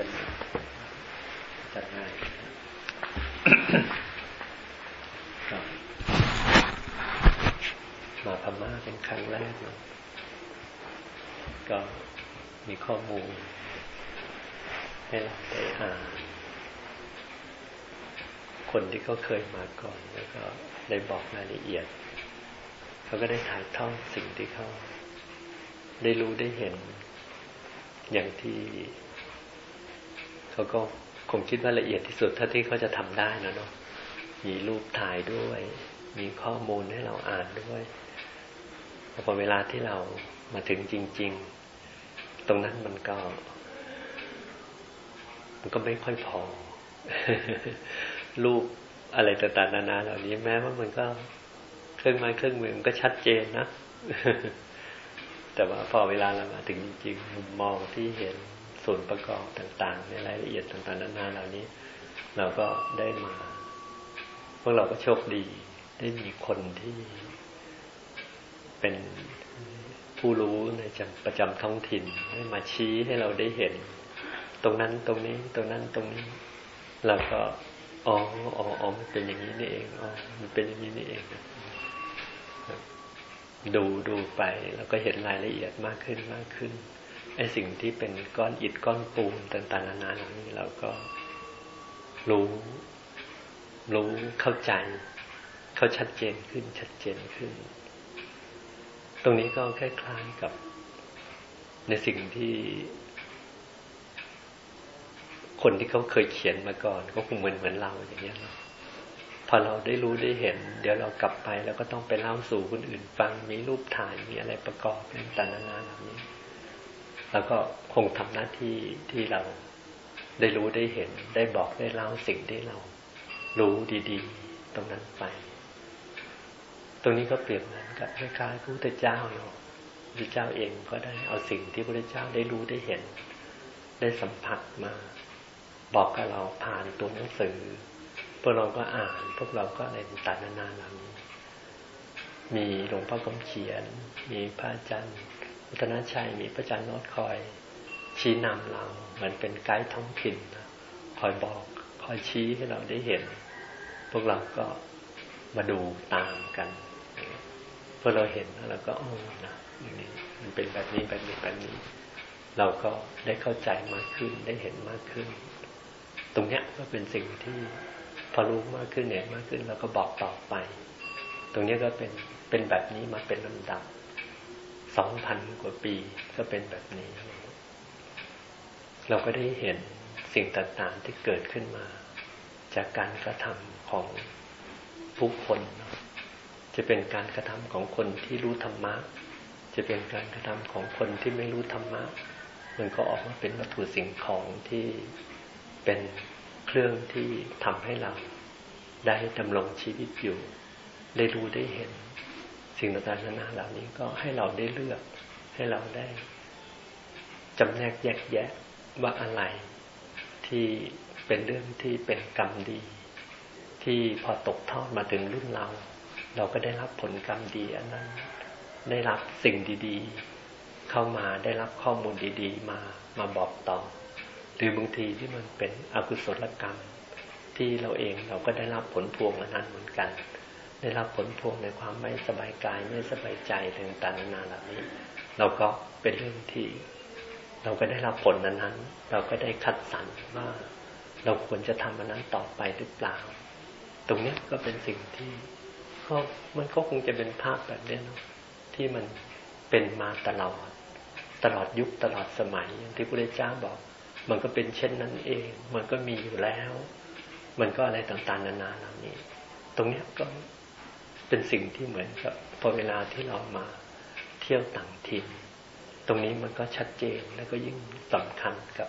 จะจัดง่ายมาพม่าเป็นครั้งแรกเนาะก็มีข้อมูล ให้เราได้อ่านคนที่เขาเคยมาก่อนแล้วก็ได้บอกรายละเอียดเขาก็ได้ถ่ายทอดสิ่งที่เขาได้รู้ได้เห็นอย่างที่ เขาก็คงคิดว่าละเอียดที่สุดเท่าที่เขาจะทำได้นะเนาะมีรูปถ่ายด้วย มีข้อมูลให้เราอ่านด้วยพอเวลาที่เรามาถึงจริง ๆ ตรงนั้นมันก็ มันก็ไม่ค่อยพอ รูปอะไรต่างๆนานา เหล่านี้แม้ว่ามันก็เครื่องไม้เครื่องมือมันก็ชัดเจนนะแต่ว่าพอเวลาเรามาถึงจริงๆมองที่เห็น ส่วนประกอบต่าง ๆ ในรายละเอียดต่างๆนานาเหล่านี้ เราก็ได้มาพวกเราก็โชคดี ได้มีคนที่เป็นผู้รู้ในประจำท้องถิ่นให้มาชี้ให้เราได้เห็น ตรงนั้นตรงนี้ตรงนั้นตรงนี้ เราก็อ๋ออ๋ออ๋อมันเป็นอย่างนี้นี่เองอ๋อมันเป็นอย่างนี้นี่เองดูดูไป แล้วก็เห็นรายละเอียดมากขึ้นมากขึ้น ไอ้สิ่งที่เป็นก้อนอิฐก้อนปูนต่างๆนานาเหล่านี้เราก็รู้ รู้เข้าใจ เข้าชัดเจนขึ้นชัดเจนขึ้น ตรงนี้ก็คล้ายๆกับในสิ่งที่ คนที่เขาเคยเขียนมาก่อน ก็คงเหมือนเหมือนเราอย่างเงี้ยพอเราได้รู้ได้เห็น เดี๋ยวเรากลับไป แล้วก็ต้องไปเล่าสู่คนอื่นฟังมีรูปถ่ายมีอะไรประกอบต่างๆนานาเหล่านี้ แล้วก็คงทำหน้าที่ที่เราได้รู้ได้เห็น ได้บอกได้เล่าสิ่งที่เรารู้ดี ๆ ตรงนั้นไป ตรงนี้ก็เปรียบเหมือนกับคล้ายๆพระพุทธเจ้าเนาะพระเจ้าเองก็ได้เอาสิ่งที่พระเจ้าได้รู้ได้เห็น ได้สัมผัสมา บอกกับเราผ่านตัวหนังสือพวกเราก็อ่าน พวกเราก็อะไรต่างๆนานาเหล่านี้มีหลวงพ่อคำเขียน มีพระอาจารย์ วัฒนชัยมีพระอาจารย์นอดคอยชี้นำเราเหมือนเป็นไกด์ท้องถิ่นคอยบอก คอยชี้ให้เราได้เห็น พวกเราก็มาดูตามกันพอเราเห็นแล้วก็โอ้นะนี่มันเป็นแบบนี้แบบนี้แบบนี้ เราก็ได้เข้าใจมากขึ้นได้เห็นมากขึ้น ตรงเนี้ยก็เป็นสิ่งที่พอรู้มากขึ้นเห็นมากขึ้น เราก็บอกต่อไป ตรงนี้ก็เป็นเป็นแบบนี้มาเป็นลำดับ สองพันกว่าปีก็เป็นแบบนี้ เราก็ได้เห็นสิ่งต่างๆที่เกิดขึ้นมา จากการกระทำของผู้คน จะเป็นการกระทำของคนที่รู้ธรรมะ จะเป็นการกระทำของคนที่ไม่รู้ธรรมะ มันก็ออกมาเป็นวัตถุสิ่งของที่เป็นเครื่องที่ทำให้เราได้ดำรงชีวิตอยู่ ได้รู้ได้เห็น สิ่งต่างๆนานาเหล่านี้ก็ให้เราได้เลือก ให้เราได้จำแนกแยกแยะว่าอะไรที่เป็นเรื่องที่เป็นกรรมดี ที่พอตกทอดมาถึงรุ่นเรา เราก็ได้รับผลกรรมดีอันนั้น ได้รับสิ่งดีๆ เข้ามาได้รับข้อมูลดีๆ มามาบอกต่อ หรือบางทีที่มันเป็นอกุศลกรรม ที่เราเองเราก็ได้รับผลพวงอันนั้นเหมือนกัน ได้รับผลพวงในความไม่สบายกายไม่สบายใจต่างๆนานาเหล่านี้ เราก็เป็นเรื่องที่ เราก็ได้รับผลนั้นนั้นเราก็ได้คัดสรรว่า เราควรจะทำอันนั้นต่อไปหรือเปล่า ตรงนี้ก็เป็นสิ่งที่ก็มันก็คงจะเป็นภาพแบบนี้นะที่มันเป็นมาตลอด ตลอดยุคตลอดสมัยอย่างที่พระเจ้าบอก มันก็เป็นเช่นนั้นเอง มันก็มีอยู่แล้ว มันก็อะไรต่างๆ นานาเหล่านี้ ตรงนี้ก็ เป็นสิ่งที่เหมือนกับพอเวลาที่เรามาเที่ยวต่างถิ่นตรงนี้มันก็ชัดเจนแล้วก็ยิ่งสำคัญกับ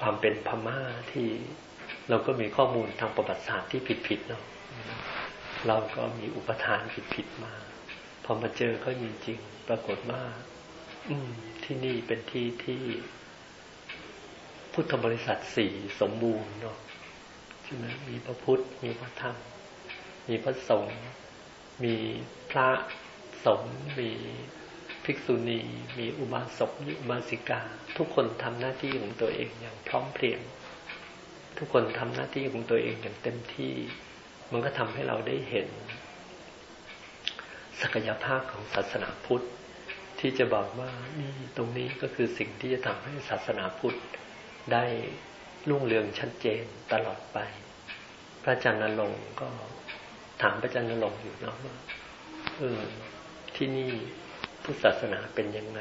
ความเป็นพม่าที่เราก็มีข้อมูลทางประวัติศาสตร์ที่ผิดๆเนาะเราก็มีอุปทานผิดๆมา พอมาเจอเขาจริงๆปรากฏว่าอืม ที่นี่เป็นที่ที่พุทธบริษัทสี่สมบูรณ์เนาะใช่ไหมมีพระพุทธมีพระธรรม มีพระสงฆ์มีพระสงฆ์มีภิกษุณี มีอุบาสกอุบาสิกา ทุกคนทำหน้าที่ของตัวเองอย่างพร้อมเพรียง ทุกคนทำหน้าที่ของตัวเองอย่างเต็มที่ มันก็ทำให้เราได้เห็น ศักยภาพของศาสนาพุทธ ที่จะบอกว่านี่ตรงนี้ก็คือสิ่งที่จะทำให้ศาสนาพุทธได้รุ่งเรืองชัดเจนตลอดไป พระอาจารย์นรงค์ก็ ถามพระอาจารย์นรงค์อยู่เนาะว่าเออที่นี่พุทธศาสนาเป็นยังไง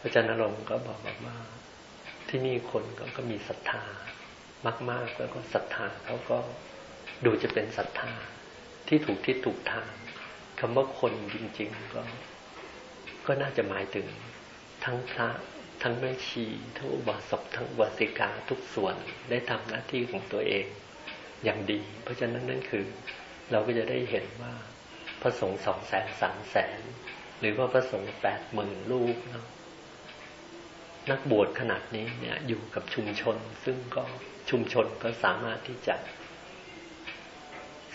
พระอาจารย์นรงค์ก็บอกบอกว่า ที่นี่คนก็ก็มีศรัทธามาก ๆ แล้วก็ศรัทธาเขาก็ดูจะเป็นศรัทธาที่ถูกที่ถูกทางคำว่าคนจริง ๆ ก็ ก็น่าจะหมายถึง ทั้งพระทั้งแม่ชีทั้งอุบาสกทั้งอุบาสิกาทุกส่วนได้ทำหน้าที่ของตัวเองอย่างดี เพราะฉะนั้นนั่นคือ เราก็จะได้เห็นว่าพระสงฆ์สองแสนสามแสน หรือว่าพระสงฆ์แปดหมื่นลูกเนาะนักบวชขนาดนี้เนี่ย อยู่กับชุมชน ซึ่งก็ชุมชนก็สามารถที่จะ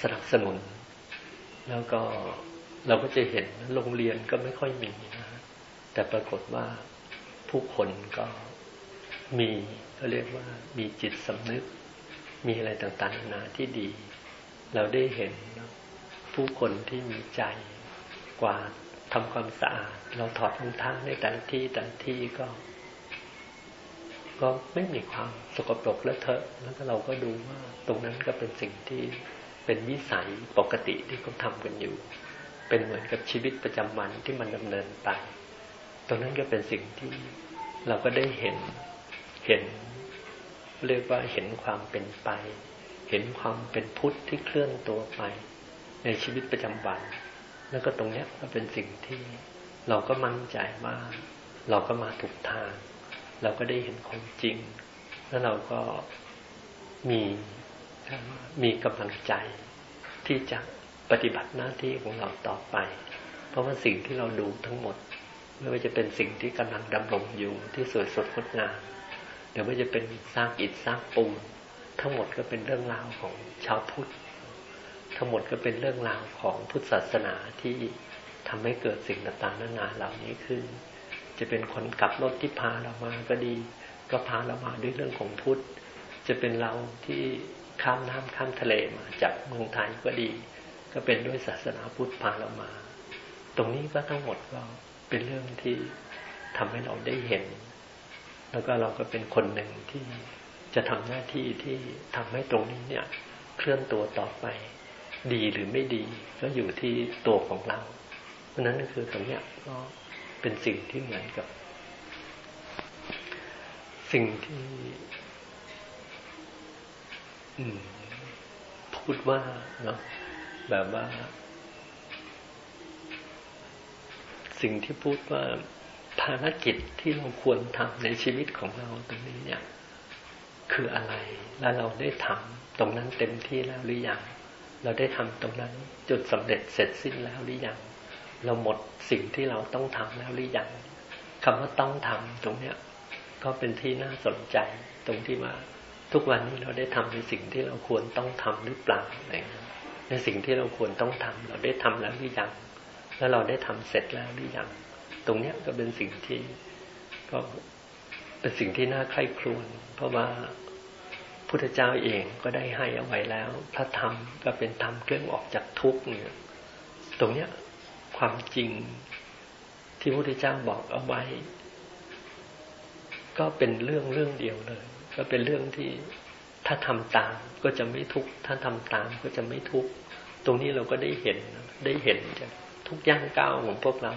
สนับสนุน แล้วก็เราก็จะเห็นโรงเรียนก็ไม่ค่อยมีนะแต่ปรากฏว่าผู้คนก็มีก็เรียกว่ามีจิตสำนึก มีอะไรต่างๆนานาที่ดี เราได้เห็นผู้คนที่มีใจกว่าทำความสะอาด เราถอดรองเท้าในแต่ละที่แต่ละที่ก็ ก็ไม่มีความสกปรกและเถอะ แล้วก็เราก็ดูว่า ตรงนั้นก็เป็นสิ่งที่เป็นวิสัยปกติที่เขาทากันอยู่ เป็นเหมือนกับชีวิตประจำวันที่มันดำเนินไป ตรงนั้นก็เป็นสิ่งที่เราก็ได้เห็นเห็น เรียกว่าเห็นความเป็นไป เห็นความเป็นพุทธที่เคลื่อนตัวไป ในชีวิตประจำวัน แล้วก็ตรงนี้ก็เป็นสิ่งที่เราก็มั่นใจว่าเราก็มาถูกทาง เราก็ได้เห็นของจริง แล้วเราก็มีมีกำลังใจที่จะปฏิบัติหน้าที่ของเราต่อไป เพราะว่าสิ่งที่เราดูทั้งหมด ไม่ว่าจะเป็นสิ่งที่กำลังดำรงอยู่ที่สวยสดงดงามหรือว่าจะเป็นสร้างอิฐสร้างปูน ทั้งหมดก็เป็นเรื่องราวของชาวพุทธ ทั้งหมดก็เป็นเรื่องราวของพุทธศาสนาที่ทำให้เกิดสิ่งต่างๆนานาเหล่านี้ขึ้น จะเป็นคนขับรถที่พาเรามาก็ดี ก็พาเรามาด้วยเรื่องของพุทธ จะเป็นเราที่ข้ามน้ำข้ามทะเลมาจากเมืองไทยก็ดี ก็เป็นด้วยศาสนาพุทธพาเรามา ตรงนี้ก็ทั้งหมดก็เป็นเรื่องที่ทำให้เราได้เห็น แล้วก็เราก็เป็นคนหนึ่งที่ จะทำหน้าที่ที่ทำให้ตรงนี้เนี่ย เคลื่อนตัวต่อไป ดีหรือไม่ดี ก็อยู่ที่ตัวของเรา เพราะนั้นคือตรงเนี้ยก็เป็นสิ่งที่เหมือนกับ สิ่งที่ อืม พูดว่าเนาะแบบว่า สิ่งที่พูดว่าภารกิจที่เราควรทำในชีวิตของเราตรงนี้เนี่ย คืออะไร แล้วเราได้ทำตรงนั้นเต็มที่แล้วหรือยัง เราได้ทำตรงนั้นจุดสำเร็จเสร็จสิ้นแล้วหรือยัง เราหมดสิ่งที่เราต้องทำแล้วหรือยังคำว่าต้องทำตรงเนี้ย ก็เป็นที่น่าสนใจตรงที่ว่าทุกวันนี้เราได้ทำในสิ่งที่เราควรต้องทำหรือเปล่าในสิ่งที่เราควรต้องทำเราได้ทำแล้วหรือยัง แล้วเราได้ทำเสร็จแล้วหรือยัง ตรงเนี้ยก็เป็นสิ่งที่ก็ เป็นสิ่งที่น่าใคร่ครวญเพราะว่าพุทธเจ้าเองก็ได้ให้เอาไว้แล้ว พระธรรมก็เป็นธรรมเครื่องออกจากทุกข์เนี่ยตรงเนี้ยความจริงที่พระพุทธเจ้าบอกเอาไว้ ก็เป็นเรื่องเรื่องเดียวเลย ก็เป็นเรื่องที่ถ้าทำตามก็จะไม่ทุกข์ถ้าทำตามก็จะไม่ทุกข์ตรงนี้เราก็ได้เห็นได้เห็นจากทุกย่างก้าวของพวกเรา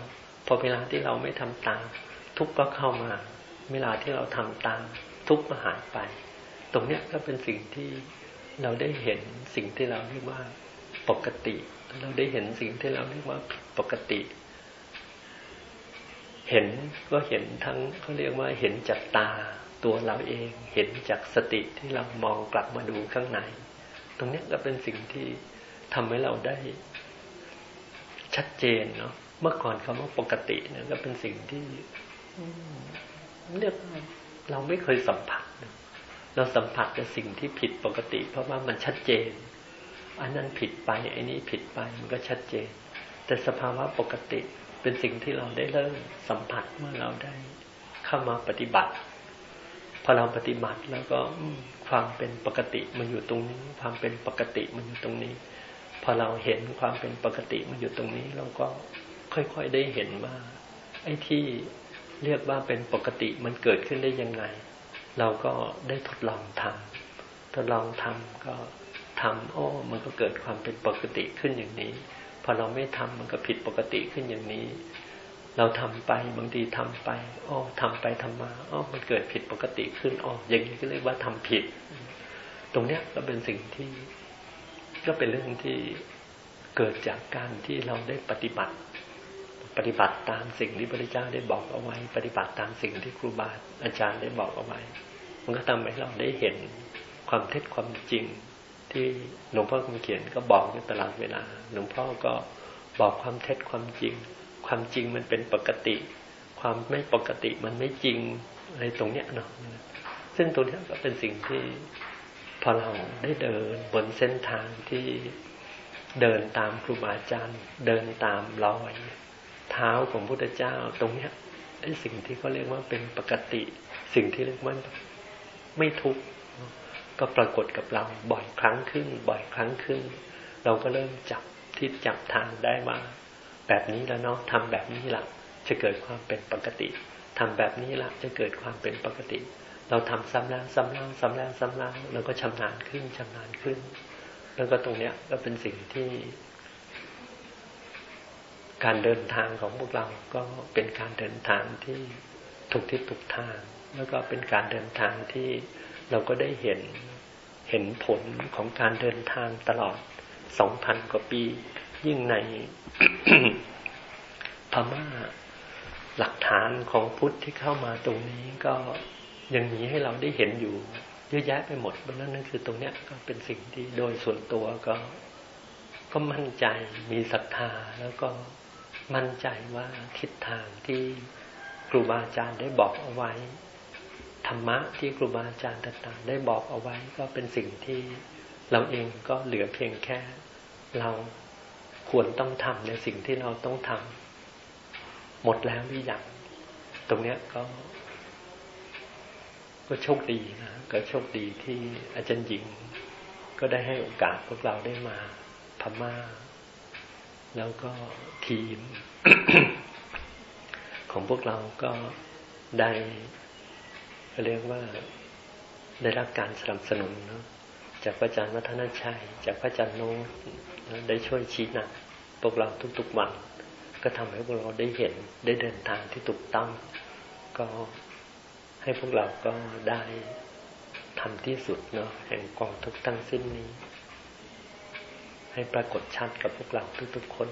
พอเวลาที่เราไม่ทำตาม ทุกข์ก็เข้ามา เวลาที่เราทำตามทุกก็หายไป ตรงเนี้ยก็เป็นสิ่งที่เราได้เห็นสิ่งที่เราเรียกว่าปกติ เราได้เห็นสิ่งที่เราเรียกว่าปกติ เห็นก็เห็นทั้งเขาเรียกว่าเห็นจากตาตัวเราเองเห็นจากสติที่เรามองกลับมาดูข้างใน ตรงนี้ก็เป็นสิ่งที่ทำให้เราได้ ชัดเจนเนาะเมื่อก่อนคำว่าปกติเนี่ยก็เป็นสิ่งที่ เรียกเราไม่เคยสัมผัส เราสัมผัสแต่สิ่งที่ผิดปกติ เพราะว่ามันชัดเจน อันนั้นผิดไปไอ้นี้ผิดไปมันก็ชัดเจน แต่สภาวะปกติเป็นสิ่งที่เราได้เริ่มสัมผัสเมื่อเราได้เข้ามาปฏิบัติ พอเราปฏิบัติแล้วก็ความเป็นปกติมันอยู่ตรงนี้ ความเป็นปกติมันอยู่ตรงนี้ พอเราเห็นความเป็นปกติมันอยู่ตรงนี้ เราก็ค่อยๆได้เห็นว่าไอ้ที่ เรียกว่าเป็นปกติมันเกิดขึ้นได้ยังไง เราก็ได้ทดลองทำทดลองทำก็ทำโอ้มันก็เกิดความเป็นปกติขึ้นอย่างนี้ พอเราไม่ทำมันก็ผิดปกติขึ้นอย่างนี้ เราทำไปบางทีทำไปอ้อทำไปทำมาอ้อมันเกิดผิดปกติขึ้นอ้ออย่างนี้ก็เรียกว่าทำผิด ตรงเนี้ยก็เป็นสิ่งที่ ก็เป็นเรื่องที่เกิดจากการที่เราได้ปฏิบัติ ปฏิบัติตามสิ่งที่พระเจ้าได้บอกเอาไว้ ปฏิบัติตามสิ่งที่ครูบาอาจารย์ได้บอกเอาไว้ มันก็ทำให้เราได้เห็นความเท็จความจริงที่หลวงพ่อคำเขียนก็บอกอยู่ตลอดเวลา หลวงพ่อก็บอกความเท็จความจริง ความจริงมันเป็นปกติ ความไม่ปกติมันไม่จริงอะไรตรงเนี้ยเนาะซึ่งตรงนี้ก็เป็นสิ่งที่พอเราได้เดินบนเส้นทางที่เดินตามครูบาอาจารย์ เดินตามรอย เท้าของพุทธเจ้า ตรงเนี้ยไอ้สิ่งที่เขาเรียกว่าเป็นปกติ สิ่งที่เรียกว่าไม่ทุกข์ก็ปรากฏกับเราบ่อยครั้งขึ้น บ่อยครั้งขึ้น เราก็เริ่มจับที่จับทางได้ว่าแบบนี้แล้วเนาะทำแบบนี้ละจะเกิดความเป็นปกติทำแบบนี้ละจะเกิดความเป็นปกติ เราทำซ้ำแล้วซ้ำแล้วซ้ำแล้วซ้ำแล้วเราก็ชำนาญขึ้นชำนาญขึ้น แล้วก็ตรงเนี้ยก็เป็นสิ่งที่ การเดินทางของพวกเราก็เป็นการเดินทางที่ถูกที่ถูกทาง แล้วก็เป็นการเดินทางที่เราก็ได้เห็นเห็นผลของการเดินทางตลอดสองพันกว่าปี ยิ่งในพม่าหลักฐานของพุทธที่เข้ามาตรงนี้ก็ยังมีให้เราได้เห็นอยู่เยอะแยะไปหมดเพราะนั้นนั่นคือตรงเนี้ยก็เป็นสิ่งที่โดยส่วนตัวก็ ก็มั่นใจมีศรัทธาแล้วก็ มั่นใจว่าทิศทางที่ครูบาอาจารย์ได้บอกเอาไว้ ธรรมะที่ครูบาอาจารย์ต่างๆ ได้บอกเอาไว้ก็เป็นสิ่งที่เราเองก็เหลือเพียงแค่ เราควรต้องทำในสิ่งที่เราต้องทำหมดแล้วหรือยังตรงเนี้ยก็ก็โชคดีนะก็โชคดีที่อาจารย์หญิง ก็ได้ให้โอกาสพวกเราได้มาพม่า แล้วก็ทีม ของพวกเราก็ได้เรียกว่าได้รับการสนับสนุนเนาะจากพระอาจารย์วัฒนชัย จากพระอาจารย์โน้ตได้ช่วยชี้นำพวกเราทุกๆวัน ก็ทำให้พวกเราได้เห็นได้เดินทางที่ถูกต้อง ก็ให้พวกเราก็ได้ทำที่สุดเนาะแห่งกองทุกทั้งสิ้นนี้ ให้ปรากฏชัดกับพวกเราทุกๆคน